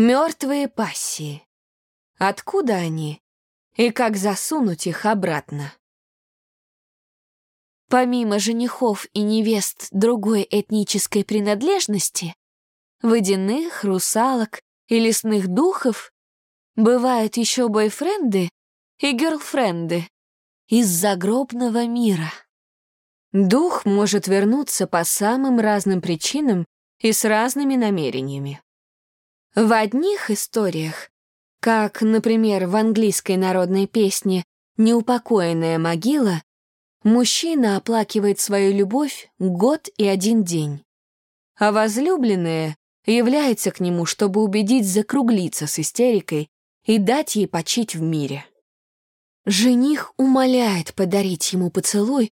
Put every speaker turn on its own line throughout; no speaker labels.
Мертвые пассии. Откуда они? И как засунуть их обратно? Помимо женихов и невест другой этнической принадлежности, водяных, русалок и лесных духов, бывают еще бойфренды и герлфренды из загробного мира. Дух может вернуться по самым разным причинам и с разными намерениями. В одних историях, как, например, в английской народной песне «Неупокоенная могила», мужчина оплакивает свою любовь год и один день, а возлюбленная является к нему, чтобы убедить закруглиться с истерикой и дать ей почить в мире. Жених умоляет подарить ему поцелуй,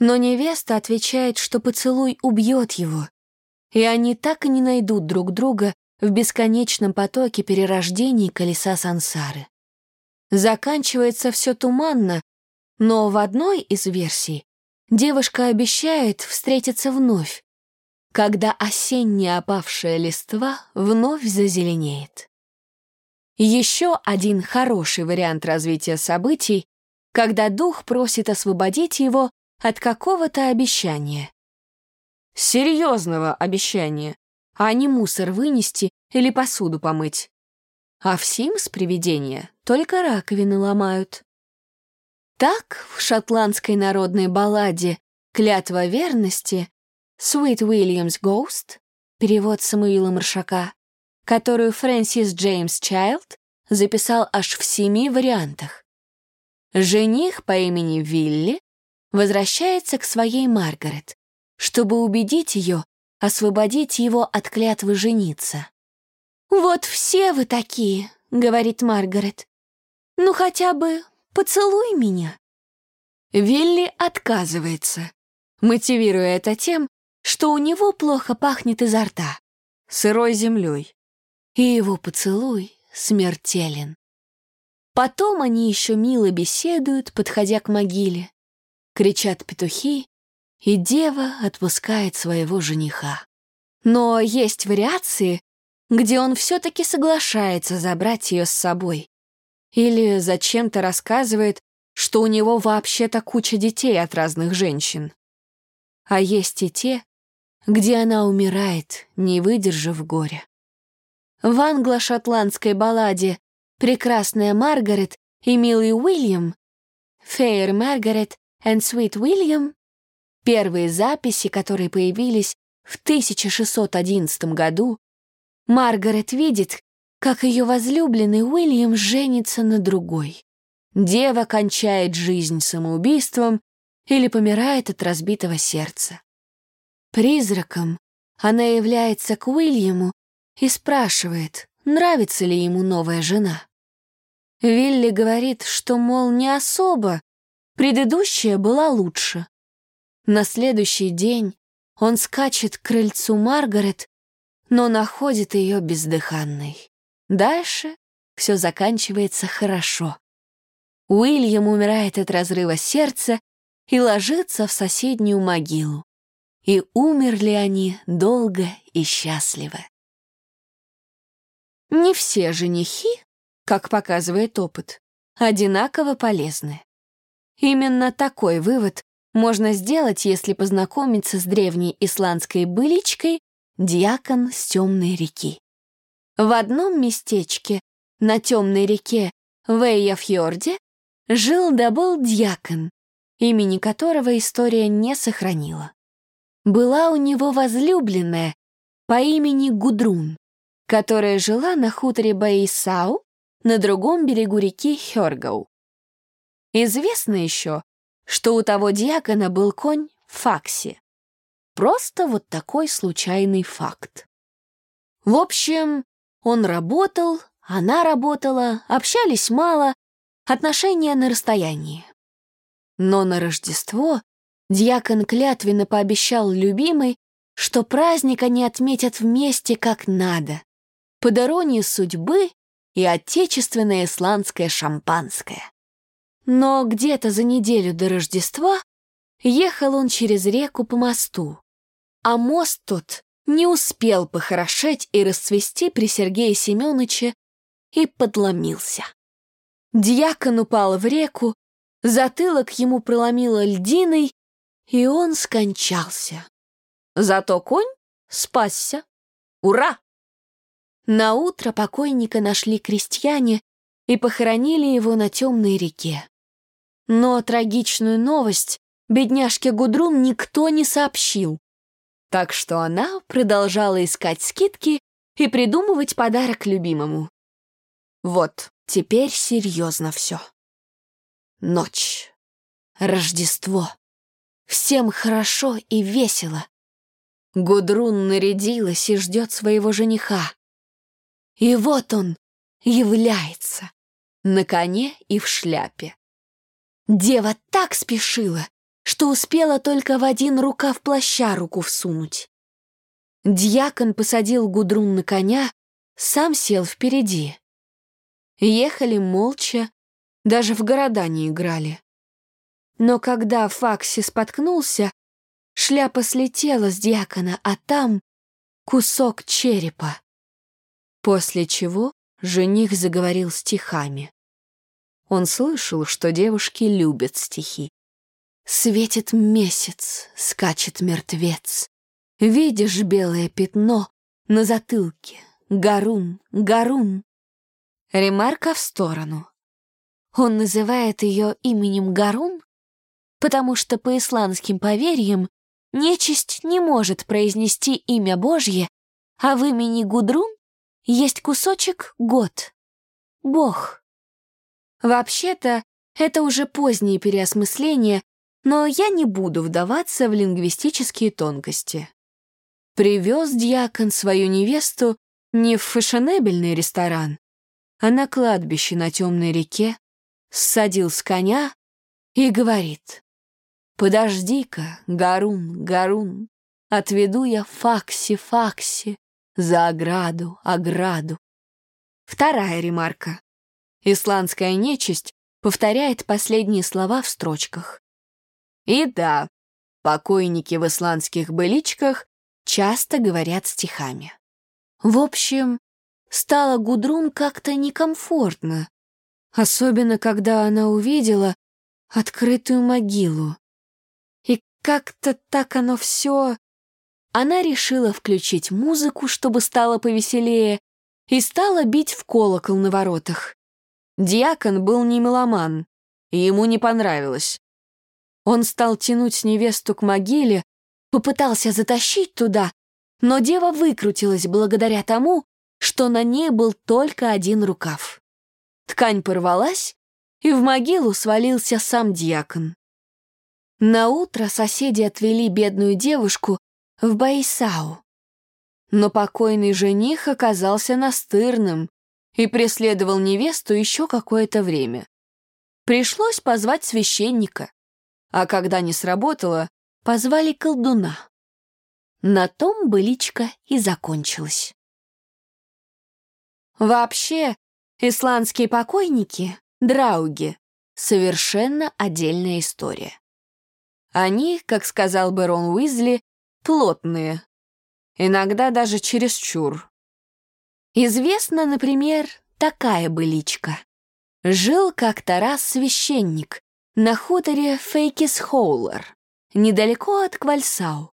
но невеста отвечает, что поцелуй убьет его, и они так и не найдут друг друга в бесконечном потоке перерождений колеса сансары. Заканчивается все туманно, но в одной из версий девушка обещает встретиться вновь, когда осенняя опавшая листва вновь зазеленеет. Еще один хороший вариант развития событий, когда дух просит освободить его от какого-то обещания. Серьезного обещания, а не мусор вынести или посуду помыть. А в Симс привидения только раковины ломают. Так в шотландской народной балладе «Клятва верности» Sweet Williams Ghost, перевод Самуила Маршака, которую Фрэнсис Джеймс Чайлд записал аж в семи вариантах. Жених по имени Вилли возвращается к своей Маргарет, чтобы убедить ее освободить его от клятвы жениться. «Вот все вы такие», — говорит Маргарет. «Ну хотя бы поцелуй меня». Вилли отказывается, мотивируя это тем, что у него плохо пахнет изо рта, сырой землей, и его поцелуй смертелен. Потом они еще мило беседуют, подходя к могиле, кричат петухи, и дева отпускает своего жениха. Но есть вариации, где он все-таки соглашается забрать ее с собой. Или зачем-то рассказывает, что у него вообще-то куча детей от разных женщин. А есть и те, где она умирает, не выдержав горя. В англо-шотландской балладе «Прекрасная Маргарет» и «Милый Уильям» «Fair Margaret and Sweet William» первые записи, которые появились в 1611 году, Маргарет видит, как ее возлюбленный Уильям женится на другой. Дева кончает жизнь самоубийством или помирает от разбитого сердца. Призраком она является к Уильяму и спрашивает, нравится ли ему новая жена. Вилли говорит, что, мол, не особо, предыдущая была лучше. На следующий день он скачет к крыльцу Маргарет, но находит ее бездыханной. Дальше все заканчивается хорошо. Уильям умирает от разрыва сердца и ложится в соседнюю могилу. И умерли они долго и счастливо. Не все женихи, как показывает опыт, одинаково полезны. Именно такой вывод можно сделать, если познакомиться с древней исландской быличкой «Дьякон с темной реки». В одном местечке на темной реке Вейяфьорде жил да был дьякон, имени которого история не сохранила. Была у него возлюбленная по имени Гудрун, которая жила на хуторе Баисау на другом берегу реки Хёргау. Известно еще, что у того диакона был конь Факси. Просто вот такой случайный факт. В общем, он работал, она работала, общались мало, отношения на расстоянии. Но на Рождество дьякон клятвенно пообещал любимой, что праздник они отметят вместе как надо, по дороге судьбы и отечественное исландское шампанское. Но где-то за неделю до Рождества ехал он через реку по мосту, а мост тот не успел похорошеть и расцвести при Сергее Семеновиче и подломился. Дьякон упал в реку, затылок ему проломило льдиной, и он скончался. Зато конь спасся. Ура! На утро покойника нашли крестьяне и похоронили его на темной реке. Но трагичную новость бедняжке Гудрун никто не сообщил. Так что она продолжала искать скидки и придумывать подарок любимому. Вот, теперь серьезно все. Ночь. Рождество. Всем хорошо и весело. Гудрун нарядилась и ждет своего жениха. И вот он является на коне и в шляпе. Дева так спешила, что успела только в один рукав плаща руку всунуть. Дьякон посадил Гудрун на коня, сам сел впереди. Ехали молча, даже в города не играли. Но когда Факси споткнулся, шляпа слетела с дьякона, а там кусок черепа. После чего жених заговорил стихами. Он слышал, что девушки любят стихи. Светит месяц, скачет мертвец. Видишь белое пятно на затылке. Гарун, Гарун. Ремарка в сторону. Он называет ее именем Гарун, потому что по исландским поверьям нечисть не может произнести имя Божье, а в имени Гудрун есть кусочек год. Бог. Вообще-то, это уже поздние переосмысления, но я не буду вдаваться в лингвистические тонкости. Привез дьякон свою невесту не в фешенебельный ресторан, а на кладбище на темной реке, ссадил с коня и говорит, «Подожди-ка, Гарун, Гарун, отведу я Факси-Факси, за ограду, ограду. Вторая ремарка. Исландская нечисть повторяет последние слова в строчках. И да, покойники в исландских быличках часто говорят стихами. В общем, стало Гудрун как-то некомфортно, особенно когда она увидела открытую могилу. И как-то так оно все она решила включить музыку, чтобы стало повеселее, и стала бить в колокол на воротах. Диакон был не меломан, и ему не понравилось. Он стал тянуть невесту к могиле, попытался затащить туда, но дева выкрутилась благодаря тому, что на ней был только один рукав. Ткань порвалась, и в могилу свалился сам диакон. Наутро соседи отвели бедную девушку в Байсау. Но покойный жених оказался настырным и преследовал невесту еще какое-то время. Пришлось позвать священника, а когда не сработало, позвали колдуна. На том быличка и закончилась. Вообще, исландские покойники, драуги, совершенно отдельная история. Они, как сказал бы Рон Уизли, плотные, иногда даже чересчур. Известна, например, такая быличка. Жил как-то раз священник на хуторе Фейкис-Хоулер, недалеко от Квальсау.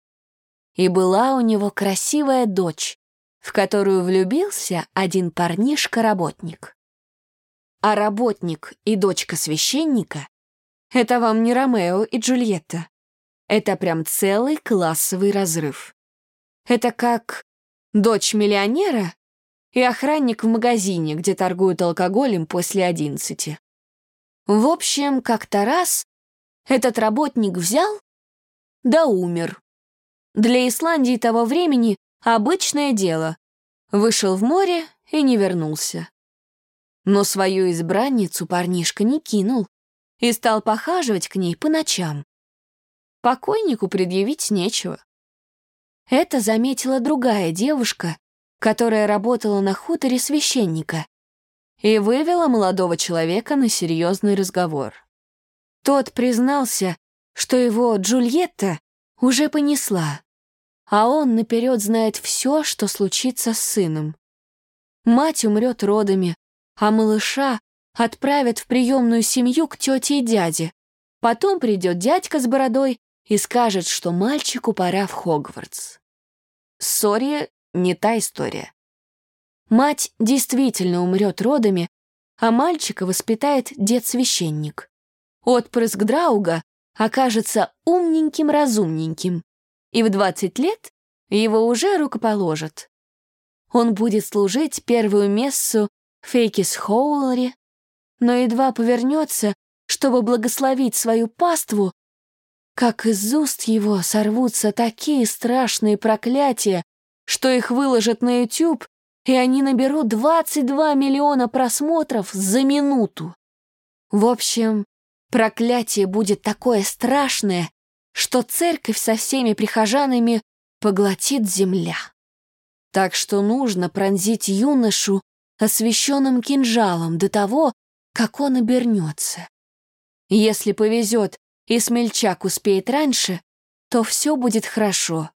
И была у него красивая дочь, в которую влюбился один парнишка-работник. А работник и дочка священника — это вам не Ромео и Джульетта. Это прям целый классовый разрыв. Это как дочь миллионера и охранник в магазине, где торгуют алкоголем после одиннадцати. В общем, как-то раз этот работник взял да умер. Для Исландии того времени обычное дело. Вышел в море и не вернулся. Но свою избранницу парнишка не кинул и стал похаживать к ней по ночам. Покойнику предъявить нечего. Это заметила другая девушка, которая работала на хуторе священника, и вывела молодого человека на серьезный разговор. Тот признался, что его Джульетта уже понесла, а он наперед знает все, что случится с сыном. Мать умрет родами, а малыша отправят в приемную семью к тете и дяде. Потом придет дядька с бородой и скажет, что мальчику пора в Хогвартс. Сори, не та история. Мать действительно умрет родами, а мальчика воспитает дед-священник. Отпрыск Драуга окажется умненьким-разумненьким, и в 20 лет его уже рукоположат. Он будет служить первую мессу Фейкис Хоуларе, но едва повернется, чтобы благословить свою паству, как из уст его сорвутся такие страшные проклятия, что их выложат на YouTube, и они наберут 22 миллиона просмотров за минуту. В общем, проклятие будет такое страшное, что церковь со всеми прихожанами поглотит земля. Так что нужно пронзить юношу освященным кинжалом до того, как он обернется. Если повезет, и смельчак успеет раньше, то все будет хорошо.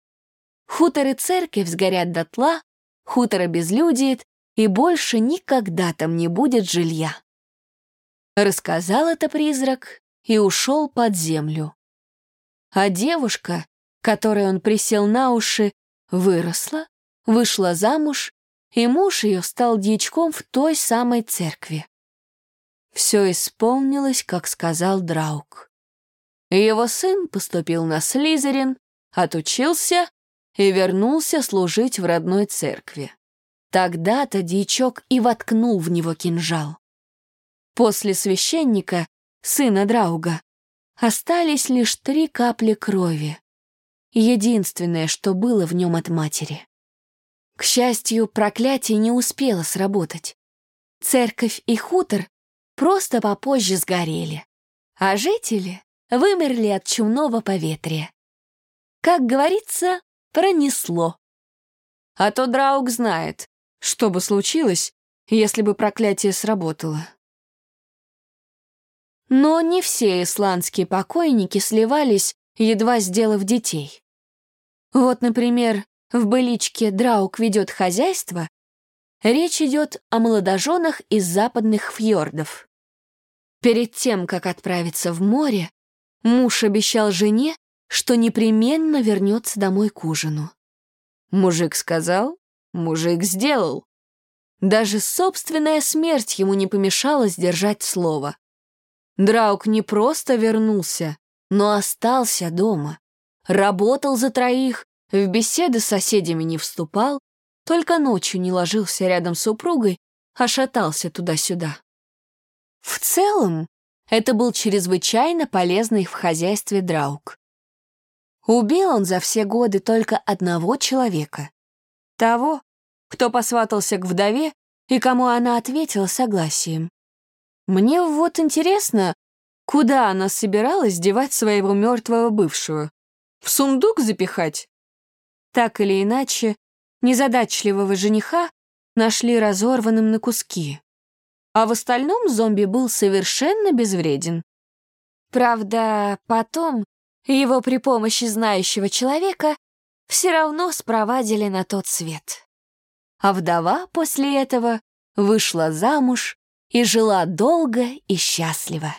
Хутор и церковь сгорят дотла, хутор обезлюдеет, и больше никогда там не будет жилья. Рассказал это призрак и ушел под землю. А девушка, которой он присел на уши, выросла, вышла замуж, и муж ее стал дьячком в той самой церкви. Все исполнилось, как сказал Драук. Его сын поступил на Слизерин, отучился и вернулся служить в родной церкви. Тогда-то дьячок и воткнул в него кинжал. После священника, сына Драуга, остались лишь три капли крови. Единственное, что было в нем от матери. К счастью, проклятие не успело сработать. Церковь и хутор просто попозже сгорели, а жители вымерли от чумного поветрия. Как говорится, пронесло. А то Драуг знает, что бы случилось, если бы проклятие сработало. Но не все исландские покойники сливались, едва сделав детей. Вот, например, в быличке «Драук ведет хозяйство» речь идет о молодоженах из западных фьордов. Перед тем, как отправиться в море, Муж обещал жене, что непременно вернется домой к ужину. Мужик сказал, мужик сделал. Даже собственная смерть ему не помешала сдержать слово. Драук не просто вернулся, но остался дома. Работал за троих, в беседы с соседями не вступал, только ночью не ложился рядом с супругой, а шатался туда-сюда. В целом, это был чрезвычайно полезный в хозяйстве драук. Убил он за все годы только одного человека. Того, кто посватался к вдове и кому она ответила согласием. Мне вот интересно, куда она собиралась девать своего мертвого бывшего? В сундук запихать? Так или иначе, незадачливого жениха нашли разорванным на куски а в остальном зомби был совершенно безвреден. Правда, потом его при помощи знающего человека все равно спровадили на тот свет. А вдова после этого вышла замуж и жила долго и счастливо.